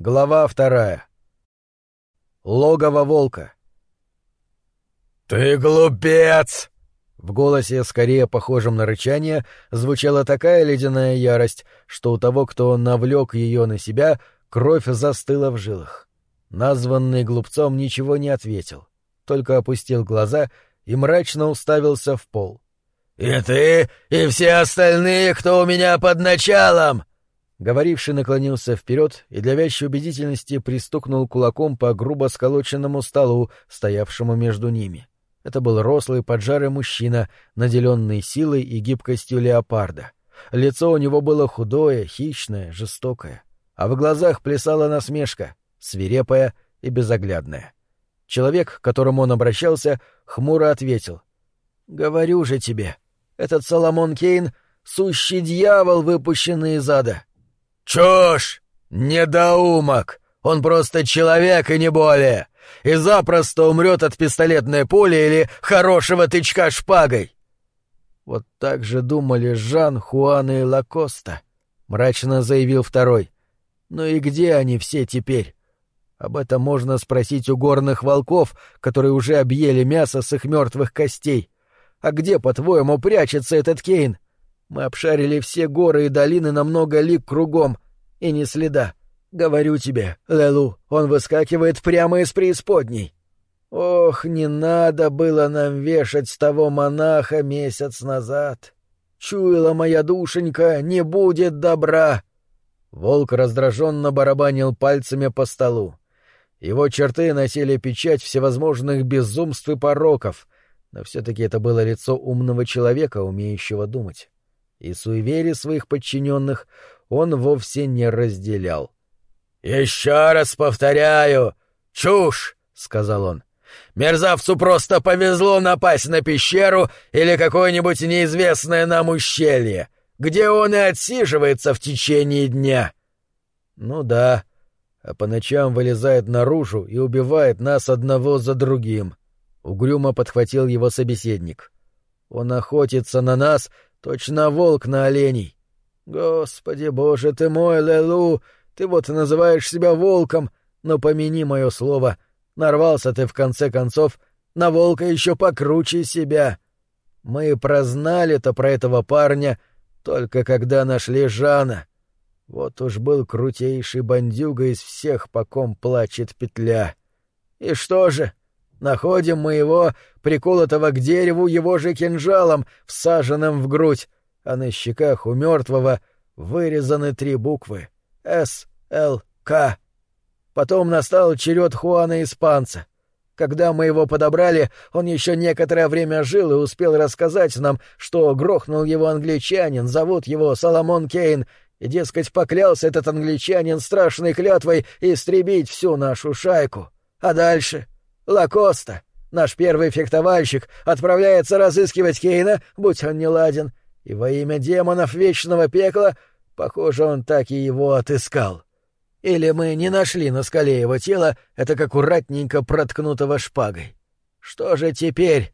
Глава вторая. Логово волка. «Ты глупец!» В голосе, скорее похожем на рычание, звучала такая ледяная ярость, что у того, кто навлек ее на себя, кровь застыла в жилах. Названный глупцом ничего не ответил, только опустил глаза и мрачно уставился в пол. «И ты, и все остальные, кто у меня под началом!» Говоривший наклонился вперед и для вящей убедительности пристукнул кулаком по грубо сколоченному столу, стоявшему между ними. Это был рослый поджарый мужчина, наделенный силой и гибкостью леопарда. Лицо у него было худое, хищное, жестокое, а в глазах плясала насмешка, свирепая и безоглядная. Человек, к которому он обращался, хмуро ответил. «Говорю же тебе, этот Соломон Кейн — сущий дьявол, выпущенный из ада». «Чушь! Недоумок! Он просто человек и не более! И запросто умрет от пистолетной пули или хорошего тычка шпагой!» «Вот так же думали Жан, Хуан и Лакоста», — мрачно заявил второй. «Ну и где они все теперь?» Об этом можно спросить у горных волков, которые уже объели мясо с их мертвых костей. А где, по-твоему, прячется этот Кейн? Мы обшарили все горы и долины на много лиг кругом, и ни следа. Говорю тебе, Лелу, он выскакивает прямо из преисподней. Ох, не надо было нам вешать с того монаха месяц назад. Чуяла моя душенька, не будет добра. Волк раздраженно барабанил пальцами по столу. Его черты носили печать всевозможных безумств и пороков, но все-таки это было лицо умного человека, умеющего думать. И суеверий своих подчиненных он вовсе не разделял. «Еще раз повторяю, чушь!» — сказал он. «Мерзавцу просто повезло напасть на пещеру или какое-нибудь неизвестное нам ущелье, где он и отсиживается в течение дня». «Ну да, а по ночам вылезает наружу и убивает нас одного за другим», — угрюмо подхватил его собеседник. «Он охотится на нас, точно волк на оленей. Господи боже ты мой, Лелу, ты вот называешь себя волком, но помяни мое слово, нарвался ты в конце концов на волка еще покруче себя. Мы прознали-то про этого парня только когда нашли Жана. Вот уж был крутейший бандюга из всех, по ком плачет петля. И что же? Находим мы его, приколотого к дереву его же кинжалом, всаженным в грудь, а на щеках у мертвого вырезаны три буквы — С, Л, К. Потом настал черед Хуана Испанца. Когда мы его подобрали, он еще некоторое время жил и успел рассказать нам, что грохнул его англичанин, зовут его Соломон Кейн, и, дескать, поклялся этот англичанин страшной клятвой истребить всю нашу шайку. А дальше? Лакоста, наш первый фехтовальщик, отправляется разыскивать Кейна, будь он неладен, и во имя демонов вечного пекла, похоже, он так и его отыскал. Или мы не нашли на скале его тело, это как аккуратненько проткнутого шпагой. Что же теперь?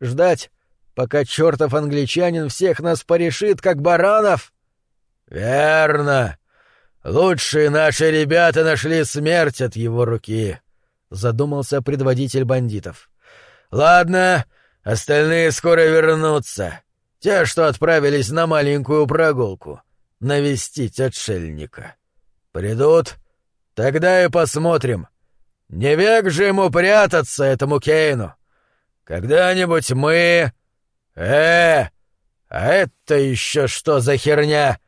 Ждать, пока чертов англичанин всех нас порешит, как баранов? Верно. Лучшие наши ребята нашли смерть от его руки, задумался предводитель бандитов. Ладно, остальные скоро вернутся. Те, что отправились на маленькую прогулку, навестить отшельника. Придут, тогда и посмотрим. Не век же ему прятаться, этому Кейну. Когда-нибудь мы... Э, а это еще что за херня?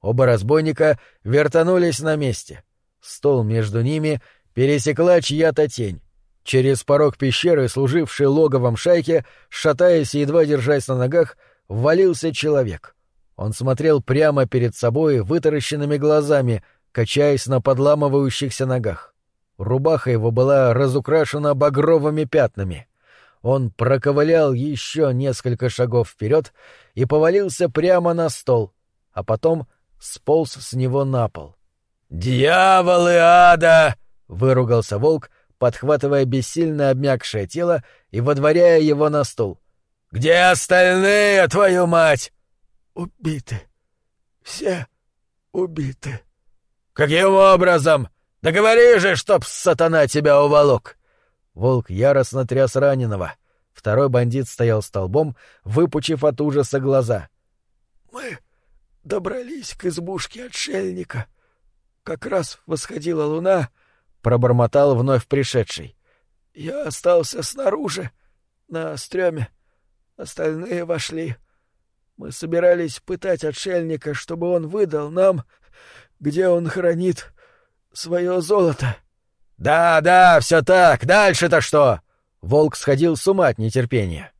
Оба разбойника вертанулись на месте. Стол между ними пересекла чья-то тень. Через порог пещеры, служивший логовом шайки, шатаясь и едва держась на ногах, ввалился человек. Он смотрел прямо перед собой вытаращенными глазами, качаясь на подламывающихся ногах. Рубаха его была разукрашена багровыми пятнами. Он проковылял еще несколько шагов вперед и повалился прямо на стол, а потом сполз с него на пол. «Дьяволы ада!» — выругался волк, подхватывая бессильно обмякшее тело и водворяя его на стол. Где остальные, твою мать? Убиты. Все убиты. Каким образом? Да говори же, чтоб сатана тебя уволок!» Волк яростно тряс раненого. Второй бандит стоял столбом, выпучив от ужаса глаза. «Мы добрались к избушке отшельника. Как раз восходила луна, — пробормотал вновь пришедший. Я остался снаружи, на стреме. Остальные вошли. Мы собирались пытать отшельника, чтобы он выдал нам, где он хранит свое золото. — Да, да, все так. Дальше-то что? Волк сходил с ума от нетерпения.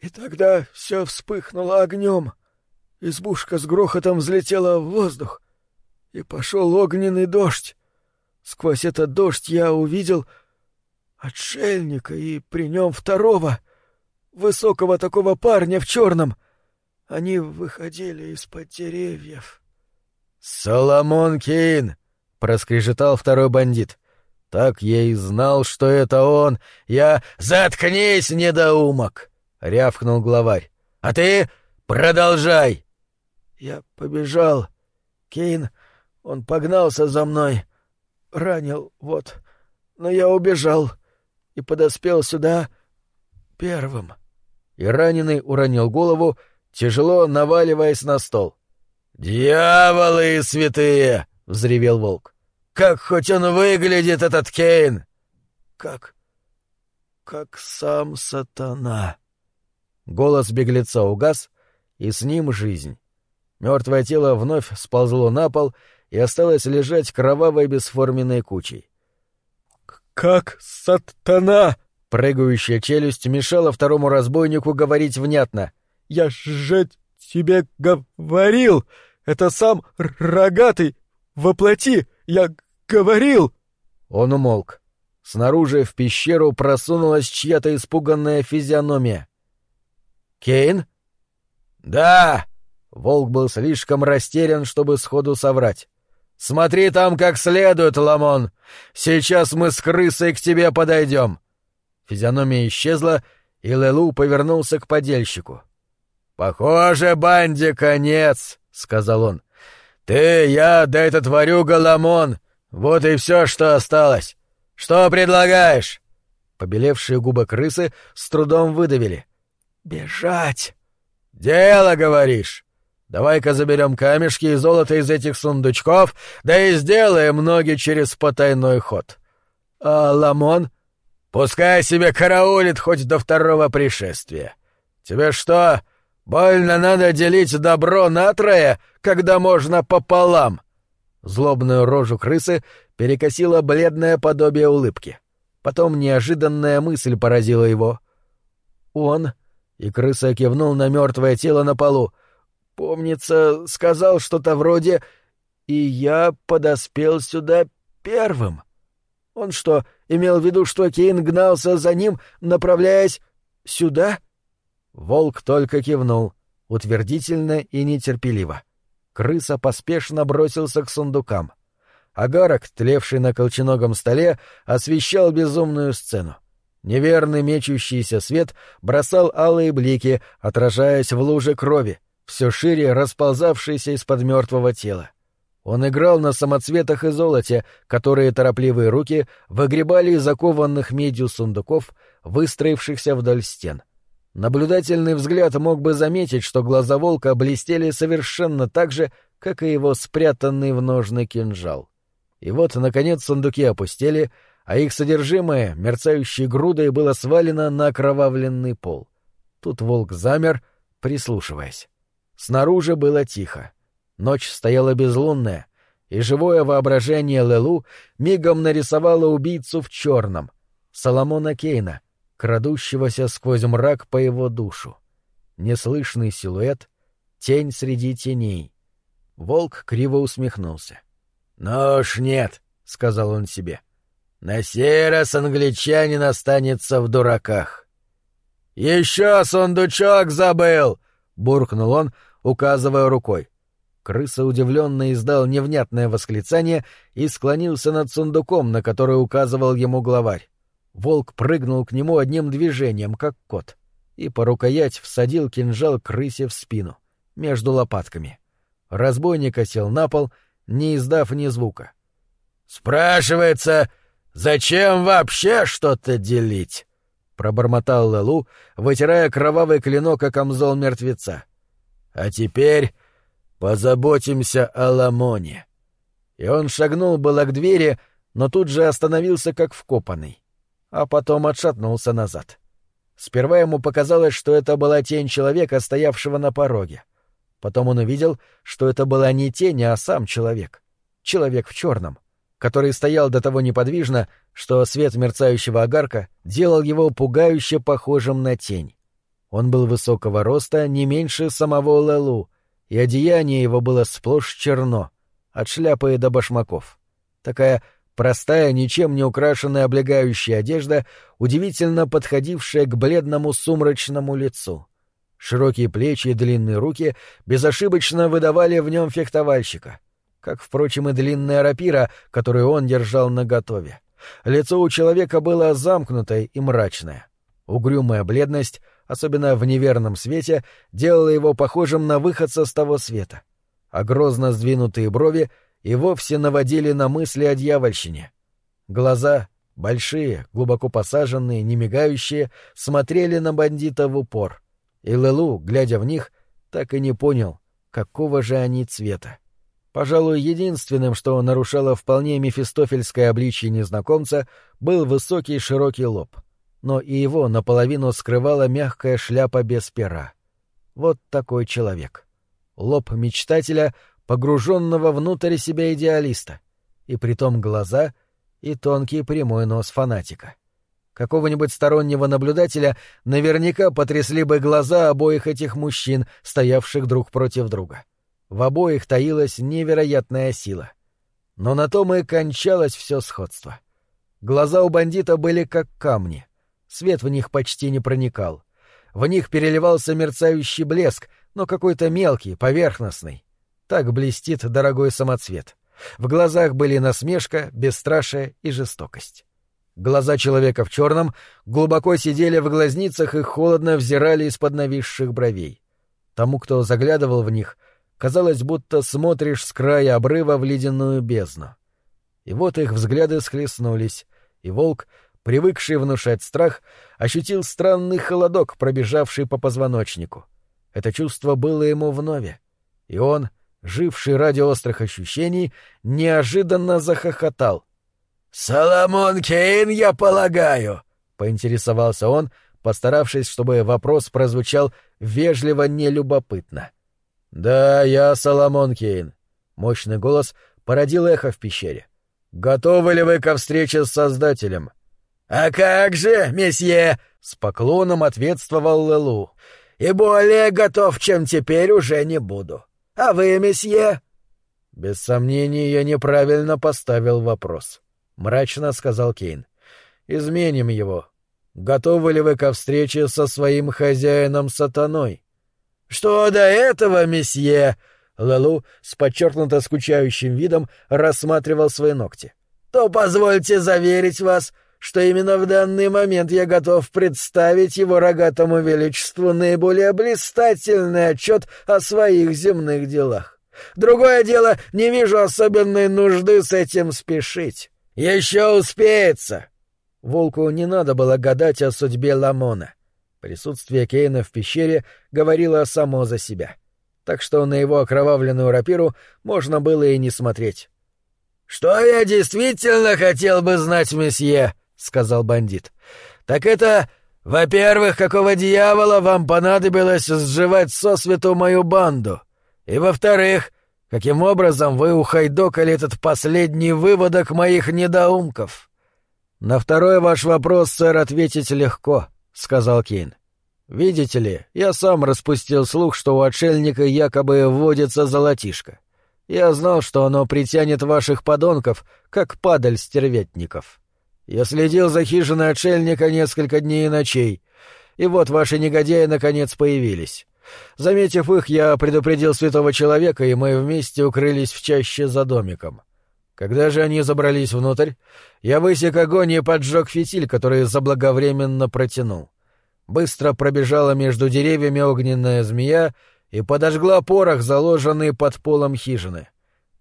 И тогда все вспыхнуло огнем. Избушка с грохотом взлетела в воздух, и пошел огненный дождь. Сквозь этот дождь я увидел отшельника и при нем второго, высокого такого парня в черном. Они выходили из-под деревьев. — Соломон Кейн! — проскрежетал второй бандит. — Так я и знал, что это он. Я... — Заткнись, недоумок! — рявкнул главарь. — А ты продолжай! Я побежал. Кейн, он погнался за мной. Ранил, вот. Но я убежал и подоспел сюда первым. И раненый уронил голову, тяжело наваливаясь на стол. «Дьяволы святые!» — взревел волк. «Как хоть он выглядит, этот Кейн!» «Как... как сам сатана!» Голос беглеца угас, и с ним жизнь. Мертвое тело вновь сползло на пол и осталось лежать кровавой бесформенной кучей. «Как сатана!» Прыгающая челюсть мешала второму разбойнику говорить внятно. «Я же тебе говорил! Это сам рогатый! Воплоти! Я говорил!» Он умолк. Снаружи в пещеру просунулась чья-то испуганная физиономия. «Кейн?» «Да!» Волк был слишком растерян, чтобы сходу соврать. «Смотри там как следует, Ламон! Сейчас мы с крысой к тебе подойдем!» Физиономия исчезла, и Лелу повернулся к подельщику. «Похоже, банде конец», — сказал он. «Ты, я, да этот ворюга Ламон. Вот и все, что осталось. Что предлагаешь?» Побелевшие губы крысы с трудом выдавили. «Бежать!» «Дело, говоришь? Давай-ка заберем камешки и золото из этих сундучков, да и сделаем ноги через потайной ход. А Ламон? Пускай себе караулит хоть до второго пришествия. Тебе что, больно надо делить добро на трое, когда можно пополам?» Злобную рожу крысы перекосило бледное подобие улыбки. Потом неожиданная мысль поразила его. «Он...» — и крыса кивнул на мертвое тело на полу — Помнится, сказал что-то вроде «И я подоспел сюда первым». Он что, имел в виду, что Кейн гнался за ним, направляясь сюда? Волк только кивнул, утвердительно и нетерпеливо. Крыса поспешно бросился к сундукам. Агарок, тлевший на колченогом столе, освещал безумную сцену. Неверный мечущийся свет бросал алые блики, отражаясь в луже крови, все шире расползавшийся из-под мертвого тела. Он играл на самоцветах и золоте, которые торопливые руки выгребали из закованных медью сундуков, выстроившихся вдоль стен. Наблюдательный взгляд мог бы заметить, что глаза волка блестели совершенно так же, как и его спрятанный в ножны кинжал. И вот, наконец, сундуки опустели, а их содержимое, мерцающей грудой, было свалено на окровавленный пол. Тут волк замер, прислушиваясь. Снаружи было тихо. Ночь стояла безлунная, и живое воображение Лелу мигом нарисовало убийцу в черном, Соломона Кейна, крадущегося сквозь мрак по его душу. Неслышный силуэт, тень среди теней. Волк криво усмехнулся. — Ну уж нет, — сказал он себе. — На сей раз англичанин останется в дураках. — Еще сундучок забыл! — буркнул он, указывая рукой. Крыса удивленно издал невнятное восклицание и склонился над сундуком, на который указывал ему главарь. Волк прыгнул к нему одним движением, как кот, и по рукоять всадил кинжал крысе в спину, между лопатками. Разбойник осел на пол, не издав ни звука. Спрашивается, зачем вообще что-то делить? Пробормотал Лалу, вытирая кровавый клинок о камзол мертвеца. А теперь позаботимся о Ламоне. И он шагнул было к двери, но тут же остановился как вкопанный, а потом отшатнулся назад. Сперва ему показалось, что это была тень человека, стоявшего на пороге. Потом он увидел, что это была не тень, а сам человек. Человек в черном, который стоял до того неподвижно, что свет мерцающего огарка делал его пугающе похожим на тень. Он был высокого роста, не меньше самого Лелу, и одеяние его было сплошь черно, от шляпы до башмаков. Такая простая, ничем не украшенная облегающая одежда, удивительно подходившая к бледному сумрачному лицу. Широкие плечи и длинные руки безошибочно выдавали в нем фехтовальщика, как, впрочем, и длинная рапира, которую он держал наготове. Лицо у человека было замкнутое и мрачное. Угрюмая бледность, особенно в неверном свете, делала его похожим на выходца с того света. А грозно сдвинутые брови и вовсе наводили на мысли о дьявольщине. Глаза, большие, глубоко посаженные, не мигающие, смотрели на бандита в упор — и Лелу, глядя в них, так и не понял, какого же они цвета. Пожалуй, единственным, что нарушало вполне мефистофельское обличье незнакомца, был высокий широкий лоб. Но и его наполовину скрывала мягкая шляпа без пера. Вот такой человек. Лоб мечтателя, погруженного внутрь себя идеалиста. И притом глаза и тонкий прямой нос фанатика. Какого-нибудь стороннего наблюдателя наверняка потрясли бы глаза обоих этих мужчин, стоявших друг против друга. В обоих таилась невероятная сила. Но на том и кончалось все сходство. Глаза у бандита были как камни. Свет в них почти не проникал. В них переливался мерцающий блеск, но какой-то мелкий, поверхностный. Так блестит дорогой самоцвет. В глазах были насмешка, бесстрашие и жестокость. Глаза человека в черном глубоко сидели в глазницах и холодно взирали из-под нависших бровей. Тому, кто заглядывал в них, казалось, будто смотришь с края обрыва в ледяную бездну. И вот их взгляды схлестнулись, и волк, привыкший внушать страх, ощутил странный холодок, пробежавший по позвоночнику. Это чувство было ему вновь, и он, живший ради острых ощущений, неожиданно захохотал. «Соломон Кейн, я полагаю?» — поинтересовался он, постаравшись, чтобы вопрос прозвучал вежливо нелюбопытно. «Да, я Соломон Кейн». Мощный голос породил эхо в пещере. «Готовы ли вы ко встрече с Создателем?» «А как же, месье?» — с поклоном ответствовал Лелу. «И более готов, чем теперь, уже не буду. А вы, месье?» Без сомнений, я неправильно поставил вопрос. — мрачно сказал Кейн. «Изменим его. Готовы ли вы ко встрече со своим хозяином сатаной?» «Что до этого, месье?» Лалу с подчеркнуто скучающим видом рассматривал свои ногти. «То позвольте заверить вас, что именно в данный момент я готов представить его рогатому величеству наиболее блистательный отчет о своих земных делах. Другое дело, не вижу особенной нужды с этим спешить. «Еще успеется!» Волку не надо было гадать о судьбе Ламона. Присутствие Кейна в пещере говорило само за себя. Так что на его окровавленную рапиру можно было и не смотреть. «Что я действительно хотел бы знать, месье», — сказал бандит, — «так это, во-первых, какого дьявола вам понадобилось сживать сосвету мою банду, и, во-вторых, Каким образом вы ухайдокали этот последний выводок моих недоумков? На второй ваш вопрос, сэр, ответить легко, сказал Кейн. Видите ли, я сам распустил слух, что у отшельника якобы вводится золотишко. Я знал, что оно притянет ваших подонков, как падаль стерветников. Я следил за хижиной отшельника несколько дней и ночей, и вот ваши негодяи наконец появились. Заметив их, я предупредил святого человека, и мы вместе укрылись в чаще за домиком. Когда же они забрались внутрь, я высек огонь и поджег фитиль, который заблаговременно протянул. Быстро пробежала между деревьями огненная змея и подожгла порох, заложенный под полом хижины.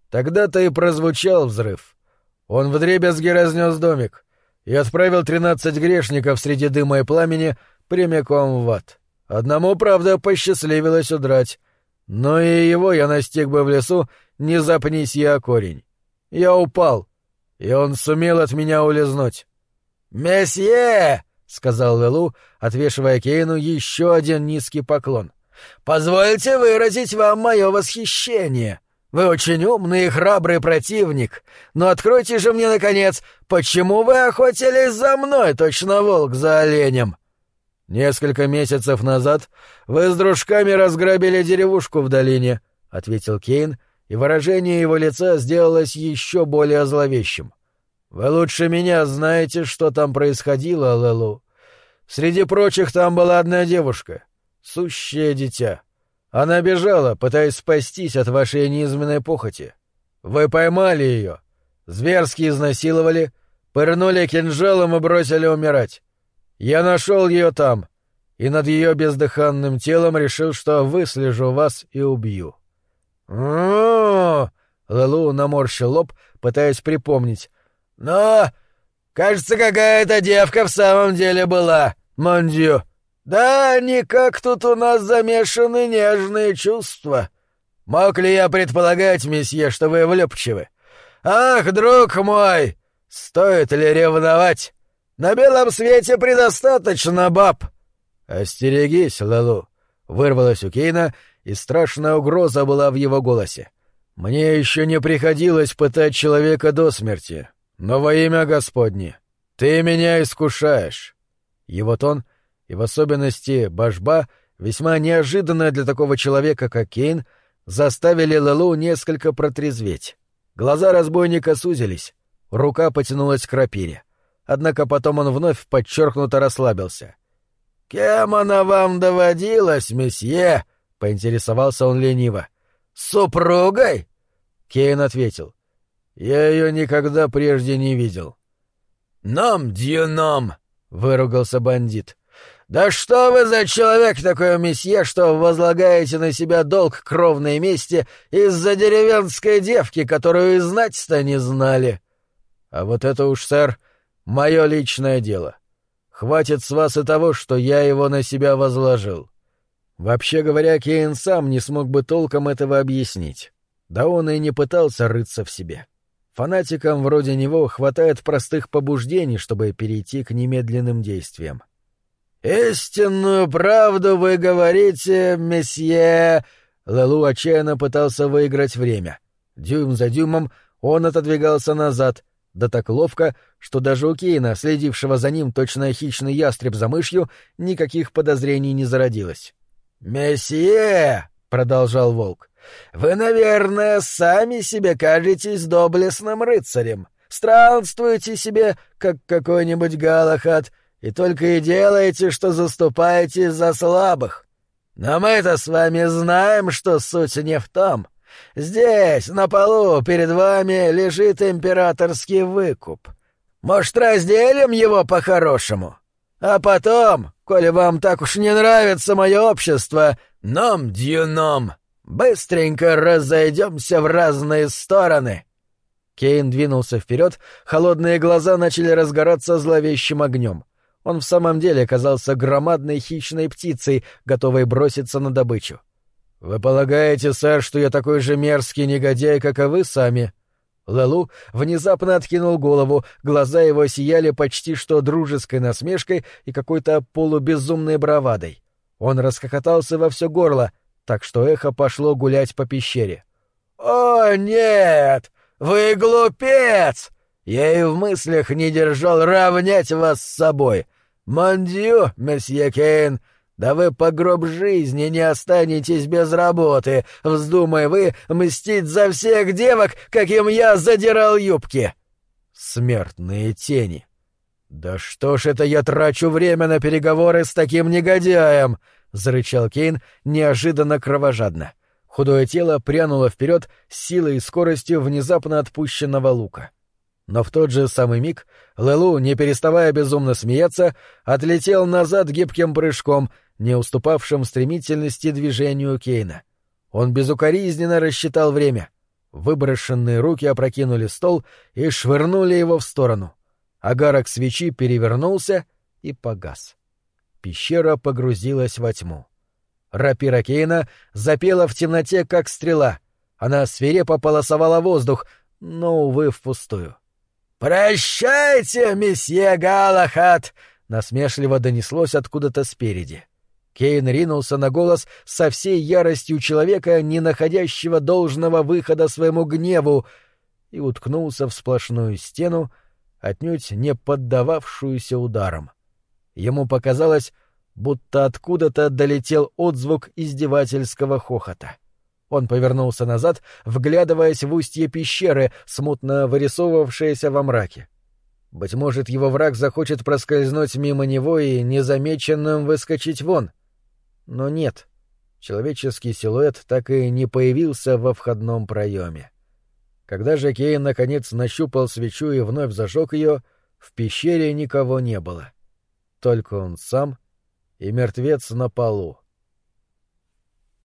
Тогда-то и прозвучал взрыв. Он вдребезги разнес домик и отправил тринадцать грешников среди дыма и пламени прямиком в ад. Одному, правда, посчастливилось удрать. Но и его я настиг бы в лесу, не запнись я корень. Я упал, и он сумел от меня улизнуть. «Месье!» — сказал Лелу, отвешивая Кейну еще один низкий поклон. «Позвольте выразить вам мое восхищение. Вы очень умный и храбрый противник. Но откройте же мне, наконец, почему вы охотились за мной, точно волк за оленем?» «Несколько месяцев назад вы с дружками разграбили деревушку в долине», — ответил Кейн, и выражение его лица сделалось еще более зловещим. «Вы лучше меня знаете, что там происходило, Лелу. Среди прочих там была одна девушка, сущее дитя. Она бежала, пытаясь спастись от вашей неизменной похоти. Вы поймали ее, зверски изнасиловали, пырнули кинжалом и бросили умирать. Я нашел ее там, и над ее бездыханным телом решил, что выслежу вас и убью. о Лалу наморщил лоб, пытаясь припомнить. «Но, кажется, какая-то девка в самом деле была, Мондю. Да, никак тут у нас замешаны нежные чувства. Мог ли я предполагать, месье, что вы влюбчивы? Ах, друг мой, стоит ли ревновать? На белом свете предостаточно баб. Остерегись, Лалу, вырвалась у Кейна, и страшная угроза была в его голосе. Мне еще не приходилось пытать человека до смерти, но во имя Господне ты меня искушаешь. Его тон, и в особенности башба, весьма неожиданно для такого человека, как Кейн, заставили Лалу несколько протрезветь. Глаза разбойника сузились, рука потянулась к рапире однако потом он вновь подчеркнуто расслабился. «Кем она вам доводилась, месье?» — поинтересовался он лениво. «Супругой?» Кейн ответил. «Я ее никогда прежде не видел». «Ном дьюном!» — выругался бандит. «Да что вы за человек такой, месье, что возлагаете на себя долг кровной мести из-за деревенской девки, которую и знать-то не знали?» «А вот это уж, сэр, Мое личное дело. Хватит с вас и того, что я его на себя возложил. Вообще говоря, Кейн сам не смог бы толком этого объяснить. Да он и не пытался рыться в себе. Фанатикам вроде него хватает простых побуждений, чтобы перейти к немедленным действиям. «Истинную правду вы говорите, месье...» Лалу отчаянно пытался выиграть время. Дюйм за дюймом он отодвигался назад, да так ловко, что даже у Кейна, следившего за ним точно хищный ястреб за мышью, никаких подозрений не зародилось. «Месье!» — продолжал волк. «Вы, наверное, сами себе кажетесь доблестным рыцарем. Странствуете себе, как какой-нибудь Галахат, и только и делаете, что заступаете за слабых. Но мы-то с вами знаем, что суть не в том. Здесь, на полу, перед вами лежит императорский выкуп. Может, разделим его по-хорошему? А потом, коли вам так уж не нравится мое общество, ном дюном, быстренько разойдемся в разные стороны». Кейн двинулся вперед, холодные глаза начали разгораться зловещим огнем. Он в самом деле казался громадной хищной птицей, готовой броситься на добычу. «Вы полагаете, сэр, что я такой же мерзкий негодяй, как и вы сами?» Лалу внезапно откинул голову, глаза его сияли почти что дружеской насмешкой и какой-то полубезумной бравадой. Он расхохотался во все горло, так что эхо пошло гулять по пещере. «О, нет! Вы глупец! Я и в мыслях не держал равнять вас с собой. Мондью, месье Кейн, да вы по гроб жизни не останетесь без работы, вздумай вы мстить за всех девок, каким я задирал юбки. Смертные тени. Да что ж это я трачу время на переговоры с таким негодяем? зарычал Кейн неожиданно кровожадно. Худое тело прянуло вперед с силой и скоростью внезапно отпущенного лука. Но в тот же самый миг Лелу, не переставая безумно смеяться, отлетел назад гибким прыжком, не уступавшим стремительности движению Кейна. Он безукоризненно рассчитал время. Выброшенные руки опрокинули стол и швырнули его в сторону. Агарок свечи перевернулся и погас. Пещера погрузилась во тьму. Рапира Кейна запела в темноте, как стрела. Она свирепо полосовала воздух, но, увы, впустую. «Прощайте, месье Галахат!» — насмешливо донеслось откуда-то спереди. Кейн ринулся на голос со всей яростью человека, не находящего должного выхода своему гневу, и уткнулся в сплошную стену, отнюдь не поддававшуюся ударам. Ему показалось, будто откуда-то долетел отзвук издевательского хохота. Он повернулся назад, вглядываясь в устье пещеры, смутно вырисовывавшееся во мраке. Быть может, его враг захочет проскользнуть мимо него и незамеченным выскочить вон — но нет, человеческий силуэт так и не появился во входном проеме. Когда же Кейн наконец нащупал свечу и вновь зажег ее, в пещере никого не было. Только он сам и мертвец на полу.